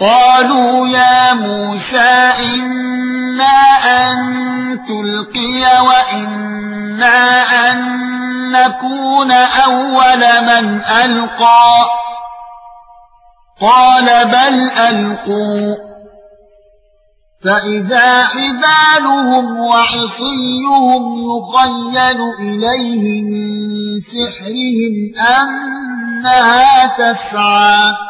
قالوا يا موسى إنا أن تلقي وإنا أن نكون أول من ألقى. قال بل ألقوا. فإذا حبالهم وعصيهم يخيل إليه من سحرهم أنها تسعى.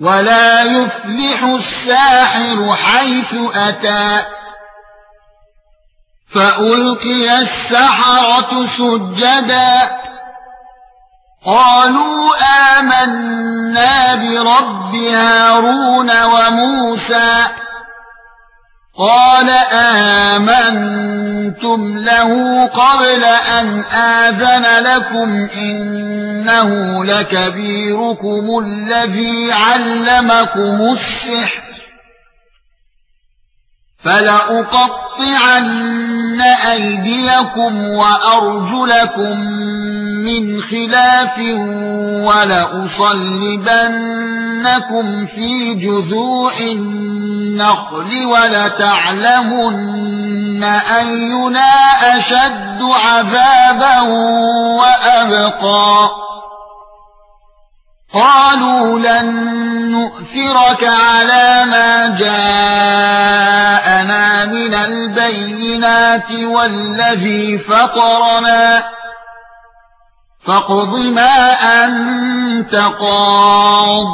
ولا يفلح الساحر حيث أتى. فألقي السحرة سجدا. قالوا آمنا برب هارون وموسى. قال آمنتم له قبل أن آذن لكم إنه لكبيركم الذي علمكم السحر فلأقطعن أيديكم وأرجلكم من خلاف ولأصلبنكم في جذوع النخل ولتعلمن أينا أشد عذابا وأبقى. قالوا لن نؤثرك على ما جاءنا من البينات والذي فطرنا. فاقض ما أنت قاض.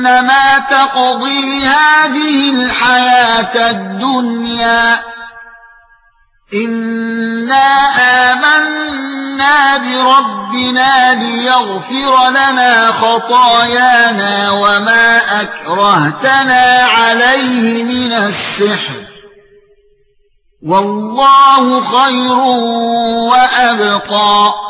انما تقضي هذه الحياة الدنيا. إنا آمنا بربنا ليغفر لنا خطايانا وما أكرهتنا عليه من السحر. والله خير وأبقى.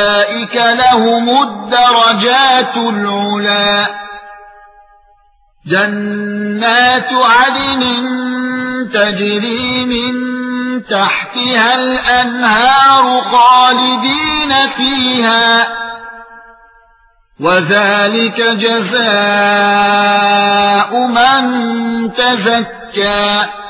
فأولئك لهم الدرجات العلا. جنات عدن تجري من تحتها الأنهار خالدين فيها. وذلك جزاء من تزكى.